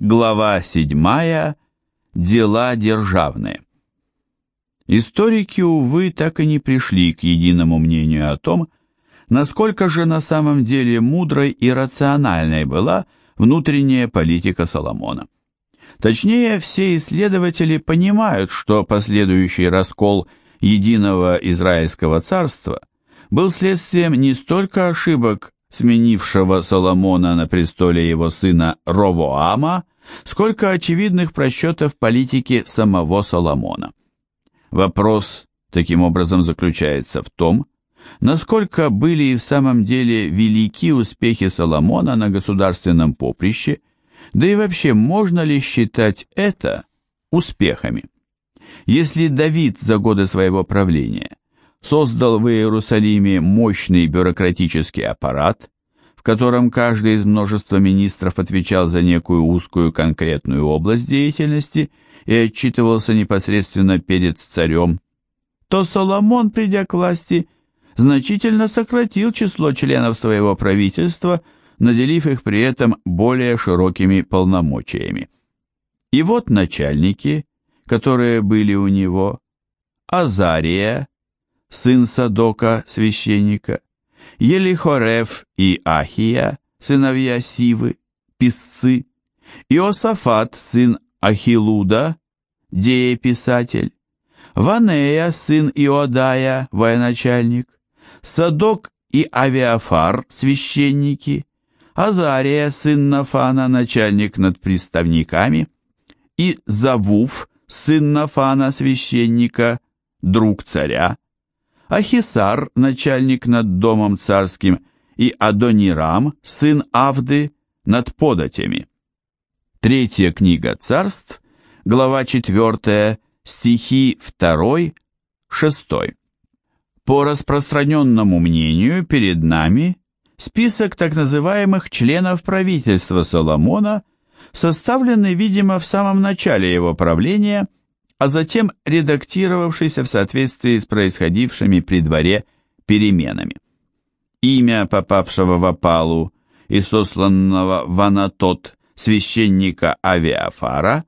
Глава 7. Дела державные. Историки, увы, так и не пришли к единому мнению о том, насколько же на самом деле мудрой и рациональной была внутренняя политика Соломона. Точнее, все исследователи понимают, что последующий раскол единого Израильского царства был следствием не столько ошибок сменившего Соломона на престоле его сына Ровоама, сколько очевидных просчетов политики самого Соломона. Вопрос таким образом заключается в том, насколько были и в самом деле велики успехи Соломона на государственном поприще, да и вообще можно ли считать это успехами. Если Давид за годы своего правления создал в Иерусалиме мощный бюрократический аппарат, в котором каждый из множества министров отвечал за некую узкую конкретную область деятельности и отчитывался непосредственно перед царем, то Соломон, придя к власти, значительно сократил число членов своего правительства, наделив их при этом более широкими полномочиями. И вот начальники, которые были у него, Азария, сын Садока, священника, Елихорев и Ахия, сыновья Сивы, писцы, Иосафат, сын Ахилуда, дееписатель, Ванея, сын Иодая, военачальник, Садок и Авиафар, священники, Азария, сын Нафана, начальник над приставниками, и Завуф, сын Нафана, священника, друг царя, Ахисар, начальник над домом царским, и Адонирам, сын Авды, над податями. Третья книга царств, глава 4, стихи 2, 6. По распространенному мнению, перед нами список так называемых членов правительства Соломона, составленный, видимо, в самом начале его правления – а затем редактировавшийся в соответствии с происходившими при дворе переменами. Имя попавшего в опалу и сосланного в Анатот священника Авиафара,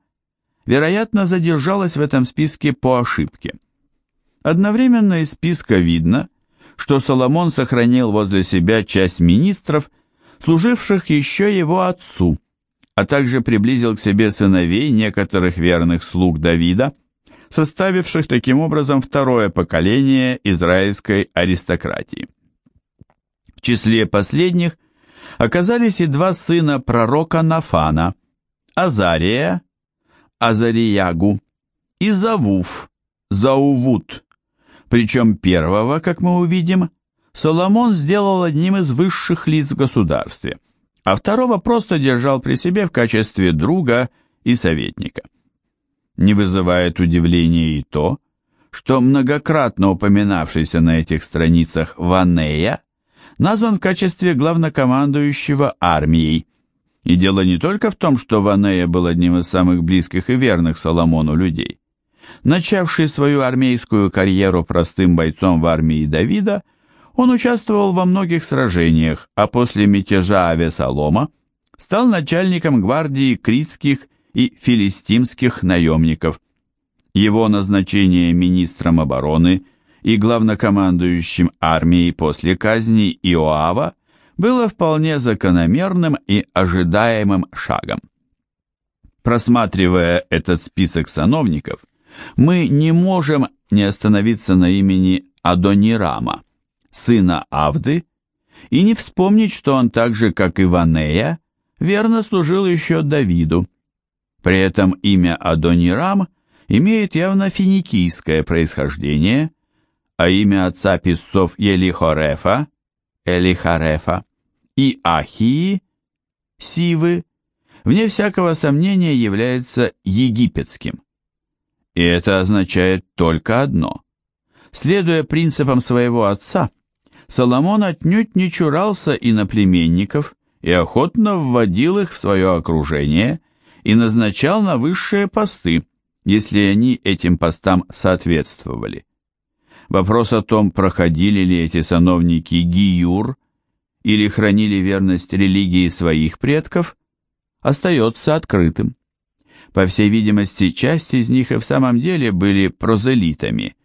вероятно, задержалось в этом списке по ошибке. Одновременно из списка видно, что Соломон сохранил возле себя часть министров, служивших еще его отцу, а также приблизил к себе сыновей некоторых верных слуг Давида, составивших таким образом второе поколение израильской аристократии. В числе последних оказались и два сына пророка Нафана, Азария, Азариягу, и Завуф, Заувут, причем первого, как мы увидим, Соломон сделал одним из высших лиц в государстве, а второго просто держал при себе в качестве друга и советника. Не вызывает удивления и то, что многократно упоминавшийся на этих страницах Ванея назван в качестве главнокомандующего армией. И дело не только в том, что Ванея был одним из самых близких и верных Соломону людей. Начавший свою армейскую карьеру простым бойцом в армии Давида, он участвовал во многих сражениях, а после мятежа Авесолома стал начальником гвардии критских и филистимских наемников. Его назначение министром обороны и главнокомандующим армией после казни Иоава было вполне закономерным и ожидаемым шагом. Просматривая этот список сановников, мы не можем не остановиться на имени Адонирама, сына Авды, и не вспомнить, что он так же, как Ванея, верно служил еще Давиду. При этом имя Адонирам имеет явно финикийское происхождение, а имя отца писцов Елихорефа, Элихарефа и Ахии, Сивы, вне всякого сомнения является египетским. И это означает только одно. Следуя принципам своего отца, Соломон отнюдь не чурался иноплеменников и охотно вводил их в свое окружение – и назначал на высшие посты, если они этим постам соответствовали. Вопрос о том, проходили ли эти сановники гиюр или хранили верность религии своих предков, остается открытым. По всей видимости, часть из них и в самом деле были прозелитами,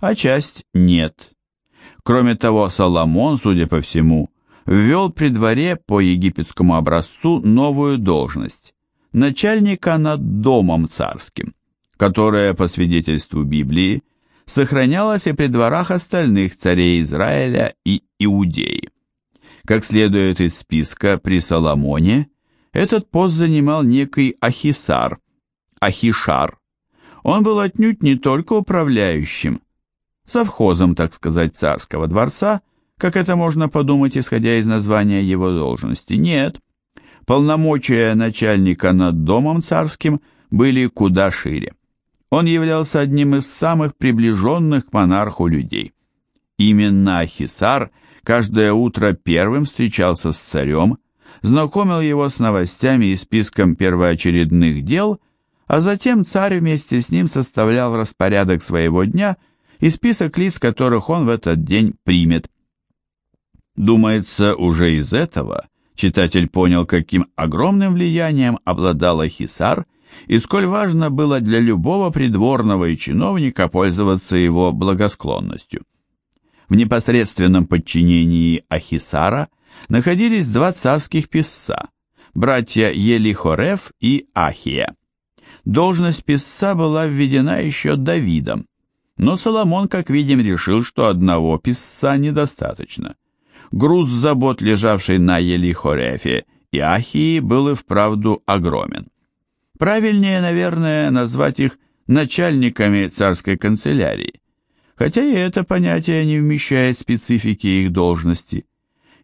а часть нет. Кроме того, Соломон, судя по всему, ввел при дворе по египетскому образцу новую должность – начальника над домом царским, которая, по свидетельству Библии, сохранялась и при дворах остальных царей Израиля и Иудеи. Как следует из списка при Соломоне, этот пост занимал некий Ахисар, Ахишар. Он был отнюдь не только управляющим, совхозом, так сказать, царского дворца, как это можно подумать, исходя из названия его должности. Нет, полномочия начальника над домом царским были куда шире. Он являлся одним из самых приближенных к монарху людей. Именно Ахисар каждое утро первым встречался с царем, знакомил его с новостями и списком первоочередных дел, а затем царь вместе с ним составлял распорядок своего дня и список лиц, которых он в этот день примет. Думается, уже из этого читатель понял, каким огромным влиянием обладал Ахисар и сколь важно было для любого придворного и чиновника пользоваться его благосклонностью. В непосредственном подчинении Ахисара находились два царских писца, братья Елихорев и Ахия. Должность писца была введена еще Давидом, но Соломон, как видим, решил, что одного писца недостаточно. Груз забот, лежавший на Елихорефе и Ахии, был и вправду огромен. Правильнее, наверное, назвать их начальниками царской канцелярии, хотя и это понятие не вмещает специфики их должности.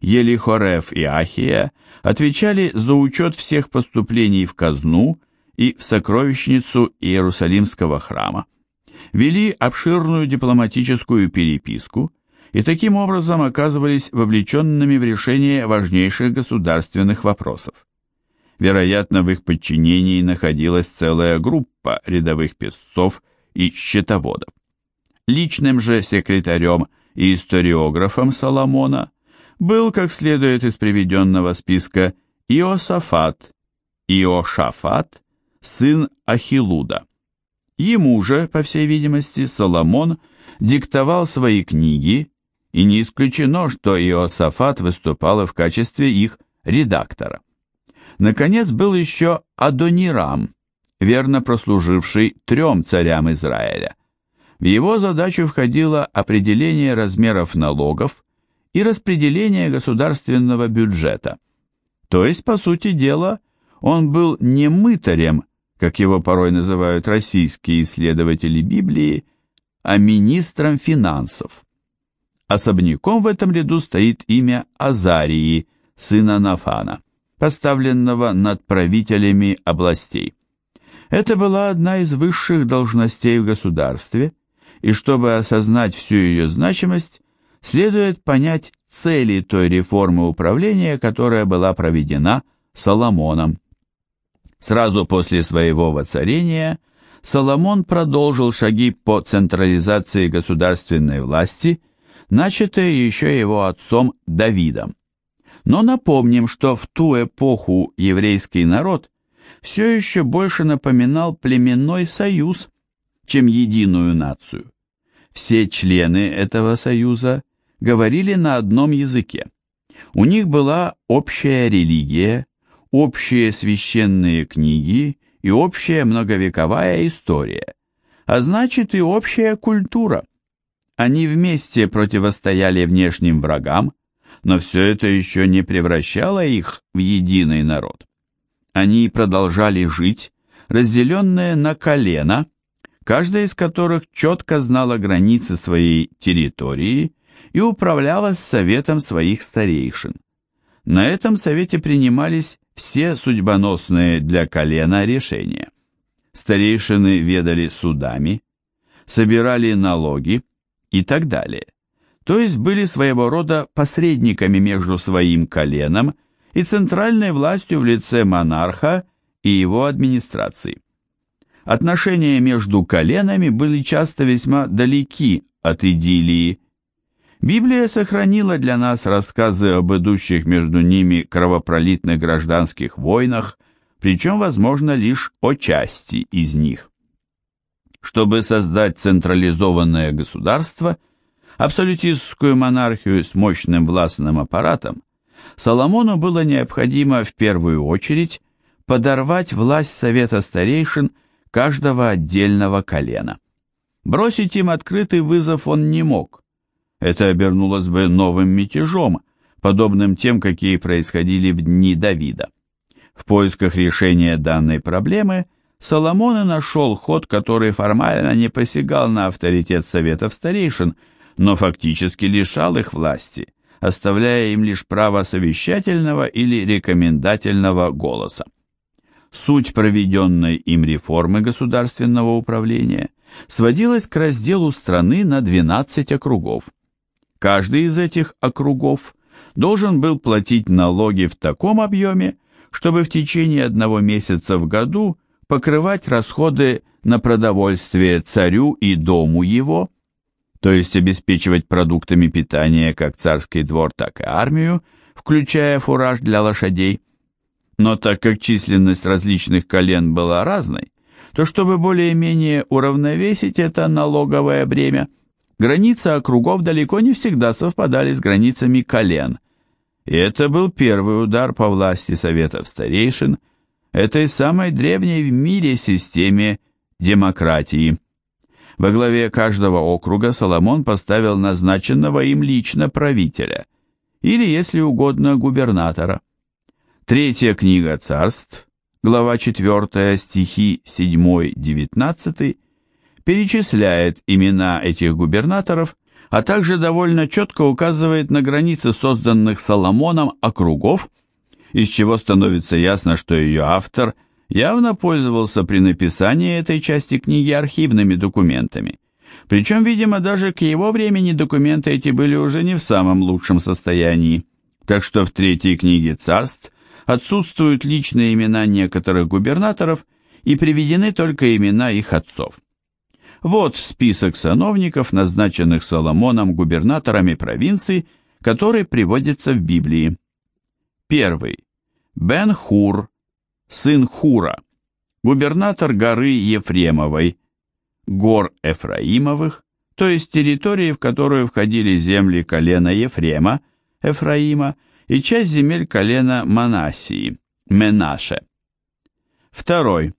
Елихореф и Ахия отвечали за учет всех поступлений в казну и в сокровищницу Иерусалимского храма, вели обширную дипломатическую переписку и таким образом оказывались вовлеченными в решение важнейших государственных вопросов. Вероятно, в их подчинении находилась целая группа рядовых песцов и счетоводов. Личным же секретарем и историографом Соломона был, как следует из приведенного списка, Иосафат, Иошафат, сын Ахилуда. Ему же, по всей видимости, Соломон диктовал свои книги, и не исключено, что Иосафат выступал в качестве их редактора. Наконец был еще Адонирам, верно прослуживший трем царям Израиля. В его задачу входило определение размеров налогов и распределение государственного бюджета. То есть, по сути дела, он был не мытарем, как его порой называют российские исследователи Библии, а министром финансов. Особняком в этом ряду стоит имя Азарии, сына Нафана поставленного над правителями областей. Это была одна из высших должностей в государстве, и чтобы осознать всю ее значимость, следует понять цели той реформы управления, которая была проведена Соломоном. Сразу после своего воцарения Соломон продолжил шаги по централизации государственной власти, начатые еще его отцом Давидом. Но напомним, что в ту эпоху еврейский народ все еще больше напоминал племенной союз, чем единую нацию. Все члены этого союза говорили на одном языке. У них была общая религия, общие священные книги и общая многовековая история, а значит и общая культура. Они вместе противостояли внешним врагам, но все это еще не превращало их в единый народ. Они продолжали жить, разделенные на колено, каждая из которых четко знала границы своей территории и управлялась советом своих старейшин. На этом совете принимались все судьбоносные для колена решения. Старейшины ведали судами, собирали налоги и так далее то есть были своего рода посредниками между своим коленом и центральной властью в лице монарха и его администрации. Отношения между коленами были часто весьма далеки от идиллии. Библия сохранила для нас рассказы об идущих между ними кровопролитных гражданских войнах, причем, возможно, лишь о части из них. Чтобы создать централизованное государство, абсолютистскую монархию с мощным властным аппаратом, Соломону было необходимо в первую очередь подорвать власть Совета Старейшин каждого отдельного колена. Бросить им открытый вызов он не мог. Это обернулось бы новым мятежом, подобным тем, какие происходили в дни Давида. В поисках решения данной проблемы Соломон и нашел ход, который формально не посягал на авторитет Советов Старейшин, но фактически лишал их власти, оставляя им лишь право совещательного или рекомендательного голоса. Суть проведенной им реформы государственного управления сводилась к разделу страны на 12 округов. Каждый из этих округов должен был платить налоги в таком объеме, чтобы в течение одного месяца в году покрывать расходы на продовольствие царю и дому его, то есть обеспечивать продуктами питания как царский двор, так и армию, включая фураж для лошадей. Но так как численность различных колен была разной, то чтобы более-менее уравновесить это налоговое бремя, границы округов далеко не всегда совпадали с границами колен. И это был первый удар по власти Советов Старейшин, этой самой древней в мире системе демократии. Во главе каждого округа Соломон поставил назначенного им лично правителя, или, если угодно, губернатора. Третья книга царств, глава 4, стихи 7-19, перечисляет имена этих губернаторов, а также довольно четко указывает на границы созданных Соломоном округов, из чего становится ясно, что ее автор явно пользовался при написании этой части книги архивными документами. Причем, видимо, даже к его времени документы эти были уже не в самом лучшем состоянии. Так что в третьей книге царств отсутствуют личные имена некоторых губернаторов и приведены только имена их отцов. Вот список сановников, назначенных Соломоном губернаторами провинций, который приводится в Библии. Первый. Бен-Хур, сын Хура, губернатор горы Ефремовой, гор Эфраимовых, то есть территории, в которую входили земли колена Ефрема, Эфраима, и часть земель колена Манасии, Менаше. Второй.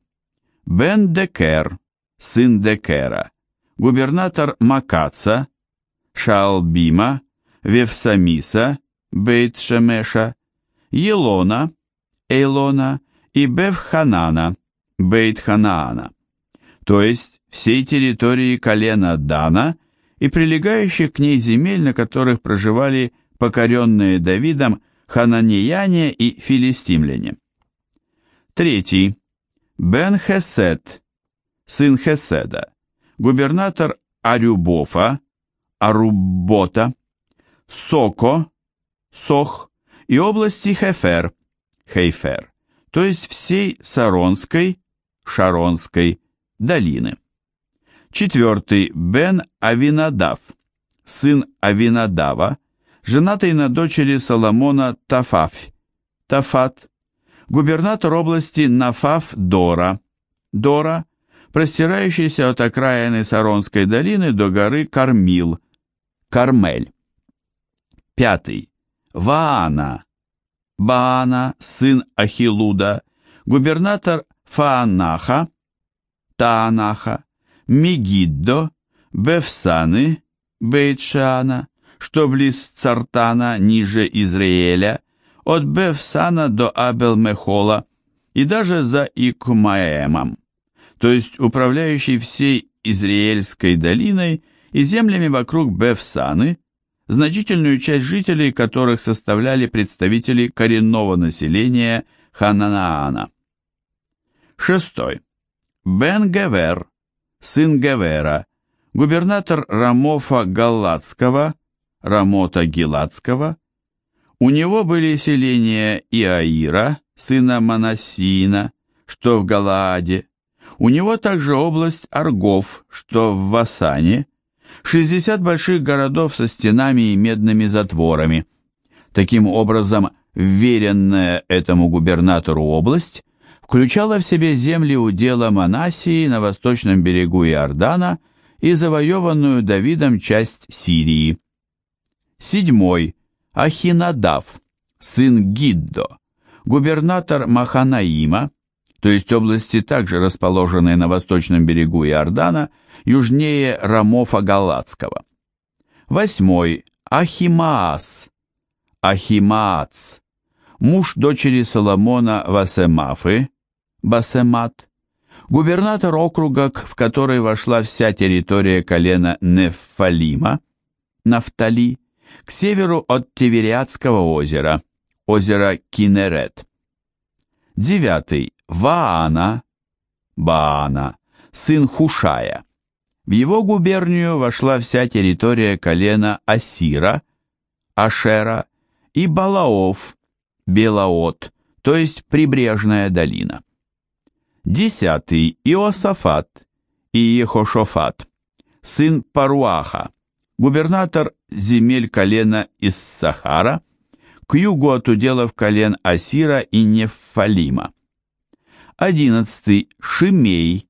Бен Декер, сын Декера, губернатор Макаца, Шаалбима, Вевсамиса, Бейт-Шемеша, Елона, Эйлона и Бевханана, Бейт-Ханаана, то есть всей территории колена Дана и прилегающих к ней земель, на которых проживали покоренные Давидом хананияне и филистимляне. Третий. Бен-Хесед, сын Хеседа, губернатор Арюбофа, Аруббота, Соко, Сох и области Хефер, Хейфер, то есть всей Саронской, Шаронской долины. Четвертый Бен Авинадав, сын Авинадава, женатый на дочери Соломона Тафаф, Тафат, губернатор области Нафаф Дора, Дора, простирающийся от окраины Саронской долины до горы Кармил, Кармель. Пятый. Ваана, Баана, сын Ахилуда, губернатор Фаанаха, Таанаха, Мегиддо, Бефсаны, Бейтшана, что близ Цартана, ниже Израиля, от Бефсана до Абел-Мехола и даже за Икмаэмом, то есть управляющий всей Израильской долиной и землями вокруг Бефсаны, значительную часть жителей которых составляли представители коренного населения Хананаана. Шестой. Бен Гевер, сын Гевера, губернатор Рамофа Галатского, Рамота Гиладского. У него были селения Иаира, сына Манасина, что в Галааде. У него также область Аргов, что в Васане, 60 больших городов со стенами и медными затворами. Таким образом, вверенная этому губернатору область включала в себе земли удела Манасии на восточном берегу Иордана и завоеванную Давидом часть Сирии. Седьмой. Ахинадав, сын Гиддо, губернатор Маханаима, то есть области, также расположенные на восточном берегу Иордана, южнее Рамофа Галатского. Восьмой. Ахимаас, Ахимаац, муж дочери Соломона Васемафы, Басемат, губернатор округа, в который вошла вся территория колена Нефалима, Нафтали, к северу от Тивериадского озера, озера Кинерет. Девятый. Ваана, Баана, сын Хушая. В его губернию вошла вся территория колена Асира, Ашера и Балаов, Белаот, то есть прибрежная долина. Десятый Иосафат и Ехошофат, сын Паруаха, губернатор земель колена из Сахара, к югу от уделов колен Асира и Нефалима. Одиннадцатый. Шимей,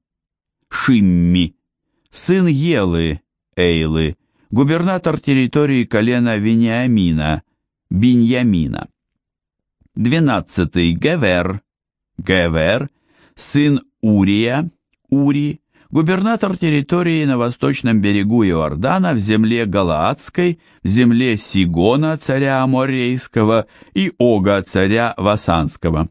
Шимми, сын Елы, Эйлы, губернатор территории колена Вениамина, Биньямина. Двенадцатый. Гевер, Гевер, сын Урия, Ури, губернатор территории на восточном берегу Иордана в земле Галаадской, в земле Сигона, царя Аморейского, и Ога, царя Васанского.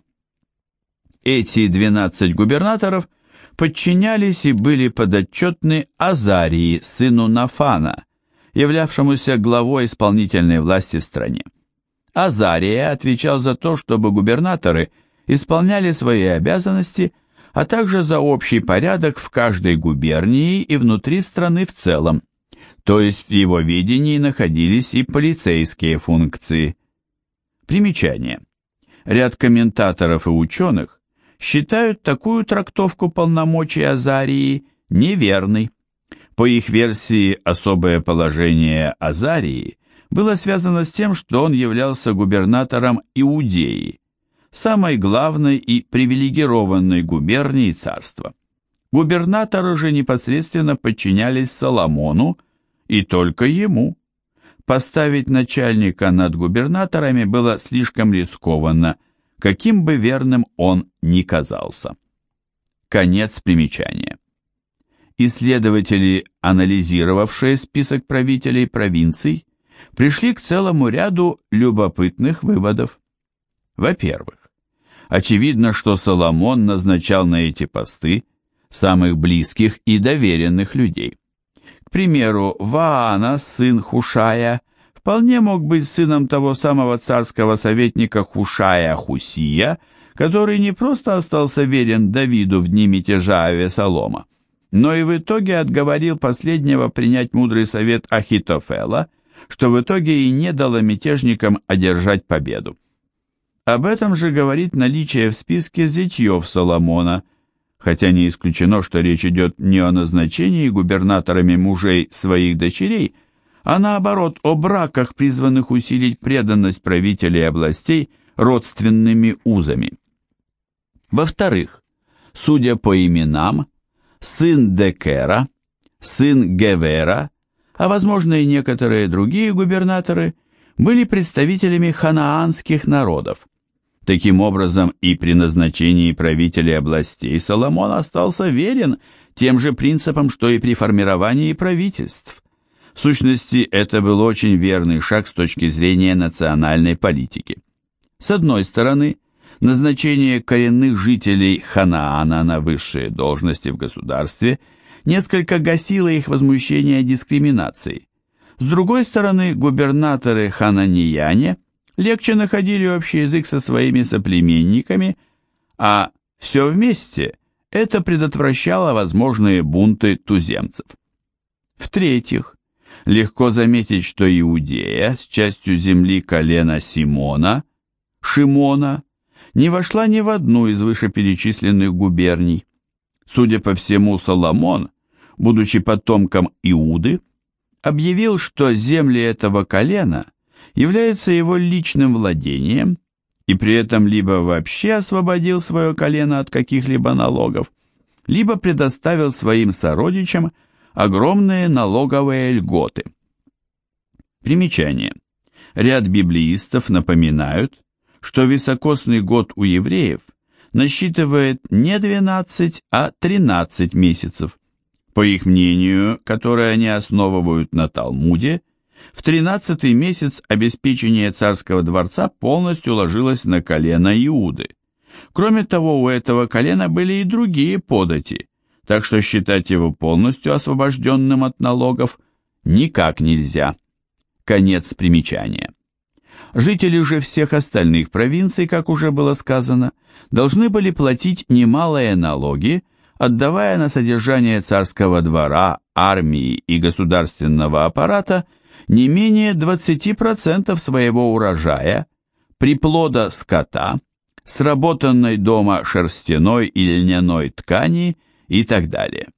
Эти двенадцать губернаторов подчинялись и были подотчетны Азарии, сыну Нафана, являвшемуся главой исполнительной власти в стране. Азария отвечал за то, чтобы губернаторы исполняли свои обязанности, а также за общий порядок в каждой губернии и внутри страны в целом, то есть в его видении находились и полицейские функции. Примечание. Ряд комментаторов и ученых считают такую трактовку полномочий Азарии неверной. По их версии, особое положение Азарии было связано с тем, что он являлся губернатором Иудеи, самой главной и привилегированной губернии царства. Губернаторы же непосредственно подчинялись Соломону и только ему. Поставить начальника над губернаторами было слишком рискованно, каким бы верным он ни казался. Конец примечания. Исследователи, анализировавшие список правителей провинций, пришли к целому ряду любопытных выводов. Во-первых, очевидно, что Соломон назначал на эти посты самых близких и доверенных людей. К примеру, Ваана, сын Хушая, вполне мог быть сыном того самого царского советника Хушая Хусия, который не просто остался верен Давиду в дни мятежа Авесолома, но и в итоге отговорил последнего принять мудрый совет Ахитофела, что в итоге и не дало мятежникам одержать победу. Об этом же говорит наличие в списке зятьев Соломона, хотя не исключено, что речь идет не о назначении губернаторами мужей своих дочерей, а наоборот о браках, призванных усилить преданность правителей областей родственными узами. Во-вторых, судя по именам, сын Декера, сын Гевера, а возможно и некоторые другие губернаторы, были представителями ханаанских народов. Таким образом, и при назначении правителей областей Соломон остался верен тем же принципам, что и при формировании правительств. В сущности, это был очень верный шаг с точки зрения национальной политики. С одной стороны, назначение коренных жителей Ханаана на высшие должности в государстве несколько гасило их возмущение дискриминацией. С другой стороны, губернаторы хананияне легче находили общий язык со своими соплеменниками, а все вместе это предотвращало возможные бунты туземцев. В-третьих, легко заметить, что Иудея с частью земли колена Симона, Шимона, не вошла ни в одну из вышеперечисленных губерний. Судя по всему, Соломон, будучи потомком Иуды, объявил, что земли этого колена являются его личным владением и при этом либо вообще освободил свое колено от каких-либо налогов, либо предоставил своим сородичам огромные налоговые льготы. Примечание. Ряд библеистов напоминают, что високосный год у евреев насчитывает не 12, а 13 месяцев. По их мнению, которое они основывают на Талмуде, в 13 месяц обеспечение царского дворца полностью ложилось на колено Иуды. Кроме того, у этого колена были и другие подати, так что считать его полностью освобожденным от налогов никак нельзя. Конец примечания. Жители же всех остальных провинций, как уже было сказано, должны были платить немалые налоги, отдавая на содержание царского двора, армии и государственного аппарата не менее 20% своего урожая, приплода скота, сработанной дома шерстяной и льняной ткани и так далее.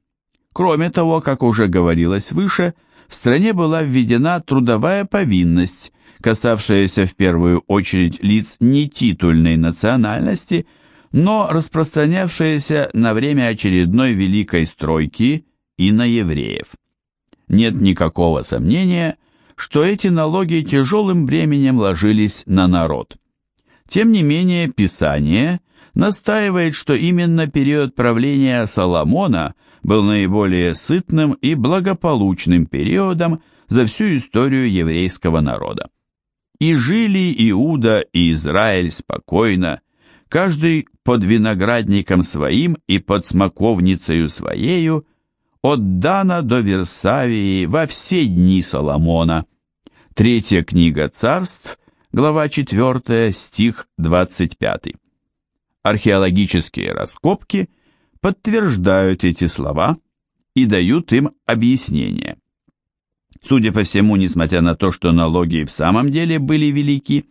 Кроме того, как уже говорилось выше, в стране была введена трудовая повинность, касавшаяся в первую очередь лиц нетитульной национальности, но распространявшаяся на время очередной великой стройки и на евреев. Нет никакого сомнения, что эти налоги тяжелым бременем ложились на народ. Тем не менее, Писание настаивает, что именно период правления Соломона был наиболее сытным и благополучным периодом за всю историю еврейского народа. И жили Иуда и Израиль спокойно, каждый под виноградником своим и под смоковницею своею, от Дана до Версавии во все дни Соломона. Третья книга царств, глава 4, стих 25. Археологические раскопки подтверждают эти слова и дают им объяснение. Судя по всему, несмотря на то, что налоги в самом деле были велики,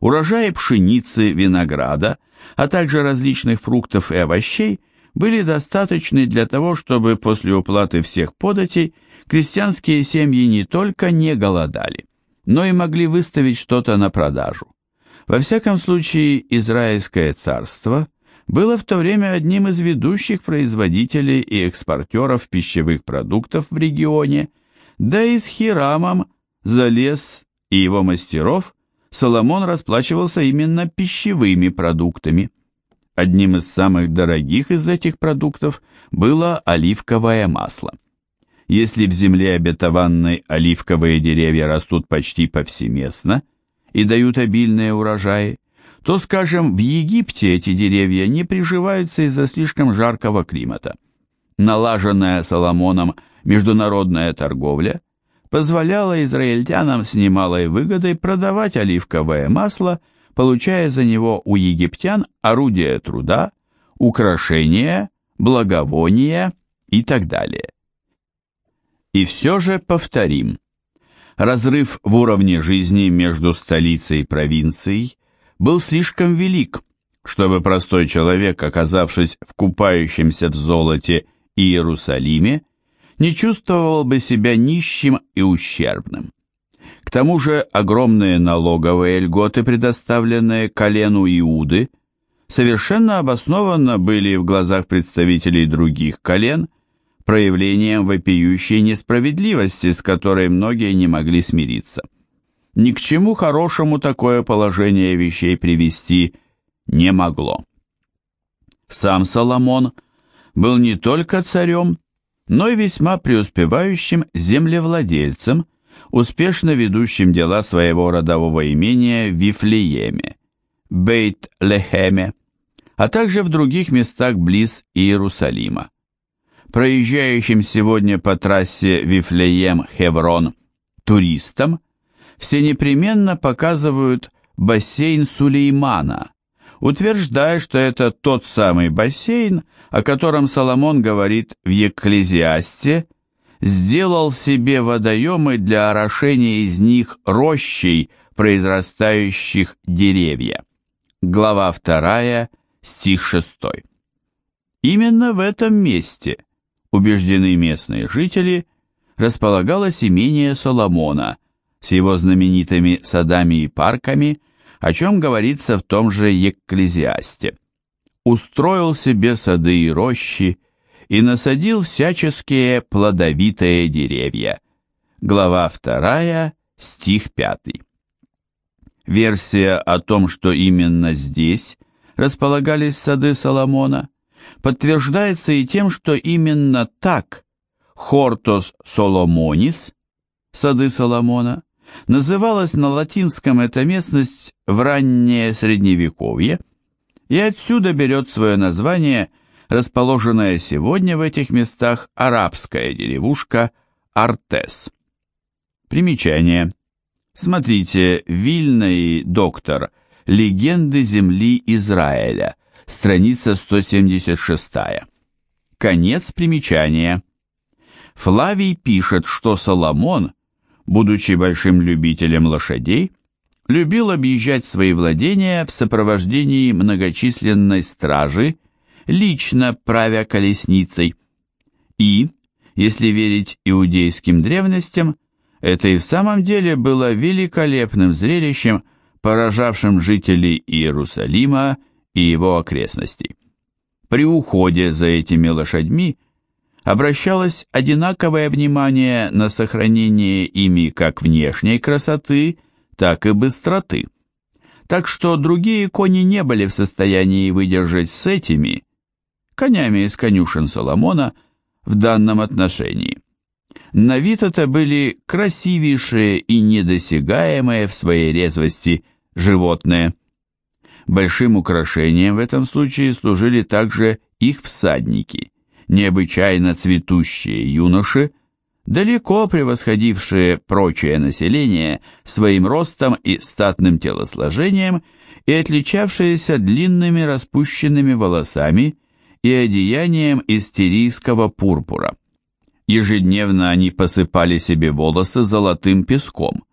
урожаи пшеницы, винограда, а также различных фруктов и овощей были достаточны для того, чтобы после уплаты всех податей крестьянские семьи не только не голодали, но и могли выставить что-то на продажу. Во всяком случае, Израильское царство было в то время одним из ведущих производителей и экспортеров пищевых продуктов в регионе – да и с Хирамом за лес и его мастеров Соломон расплачивался именно пищевыми продуктами. Одним из самых дорогих из этих продуктов было оливковое масло. Если в земле обетованной оливковые деревья растут почти повсеместно и дают обильные урожаи, то, скажем, в Египте эти деревья не приживаются из-за слишком жаркого климата. Налаженная Соломоном – международная торговля позволяла израильтянам с немалой выгодой продавать оливковое масло, получая за него у египтян орудия труда, украшения, благовония и так далее. И все же повторим. Разрыв в уровне жизни между столицей и провинцией был слишком велик, чтобы простой человек, оказавшись в купающемся в золоте Иерусалиме, не чувствовал бы себя нищим и ущербным. Тому же огромные налоговые льготы, предоставленные колену Иуды, совершенно обоснованно были в глазах представителей других колен проявлением вопиющей несправедливости, с которой многие не могли смириться. Ни к чему хорошему такое положение вещей привести не могло. Сам Соломон был не только царем, но и весьма преуспевающим землевладельцем, успешно ведущим дела своего родового имения в Вифлееме, Бейт-Лехеме, а также в других местах близ Иерусалима. Проезжающим сегодня по трассе Вифлеем-Хеврон туристам все непременно показывают бассейн Сулеймана, утверждая, что это тот самый бассейн, о котором Соломон говорит в Екклезиасте, сделал себе водоемы для орошения из них рощей, произрастающих деревья. Глава 2, стих 6. Именно в этом месте, убеждены местные жители, располагалось имение Соломона с его знаменитыми садами и парками, о чем говорится в том же Екклезиасте. «Устроил себе сады и рощи, и насадил всяческие плодовитые деревья». Глава 2, стих 5. Версия о том, что именно здесь располагались сады Соломона, подтверждается и тем, что именно так Хортос Соломонис, сады Соломона, называлась на латинском эта местность в раннее Средневековье, и отсюда берет свое название расположенная сегодня в этих местах арабская деревушка Артес. Примечание. Смотрите, Вильна и доктор. Легенды земли Израиля. Страница 176. Конец примечания. Флавий пишет, что Соломон, будучи большим любителем лошадей, любил объезжать свои владения в сопровождении многочисленной стражи, лично правя колесницей. И, если верить иудейским древностям, это и в самом деле было великолепным зрелищем, поражавшим жителей Иерусалима и его окрестностей. При уходе за этими лошадьми обращалось одинаковое внимание на сохранение ими как внешней красоты, так и быстроты. Так что другие кони не были в состоянии выдержать с этими, конями из конюшен Соломона, в данном отношении. На вид это были красивейшие и недосягаемые в своей резвости животные. Большим украшением в этом случае служили также их всадники, необычайно цветущие юноши, далеко превосходившие прочее население своим ростом и статным телосложением и отличавшиеся длинными распущенными волосами и одеянием из тирийского пурпура. Ежедневно они посыпали себе волосы золотым песком,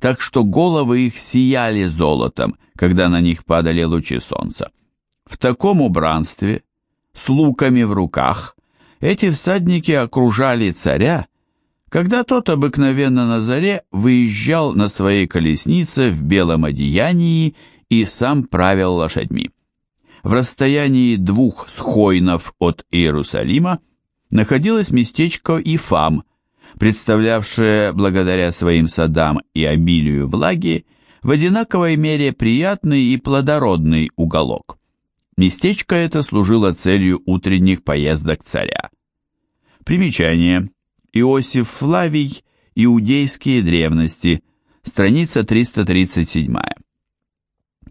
так что головы их сияли золотом, когда на них падали лучи солнца. В таком убранстве, с луками в руках, эти всадники окружали царя, когда тот обыкновенно на заре выезжал на своей колеснице в белом одеянии и сам правил лошадьми. В расстоянии двух схойнов от Иерусалима находилось местечко Ифам, представлявшее, благодаря своим садам и обилию влаги, в одинаковой мере приятный и плодородный уголок. Местечко это служило целью утренних поездок царя. Примечание. Иосиф Флавий, Иудейские древности, страница 337.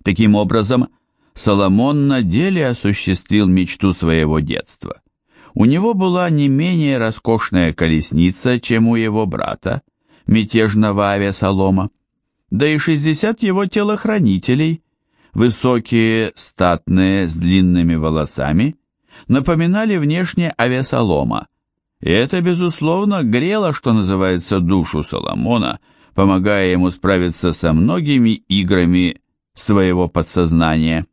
Таким образом, Соломон на деле осуществил мечту своего детства. У него была не менее роскошная колесница, чем у его брата, мятежного Авесолома, да и шестьдесят его телохранителей, высокие, статные, с длинными волосами, напоминали внешне Авесолома, и это, безусловно, грело, что называется, душу Соломона, помогая ему справиться со многими играми своего подсознания.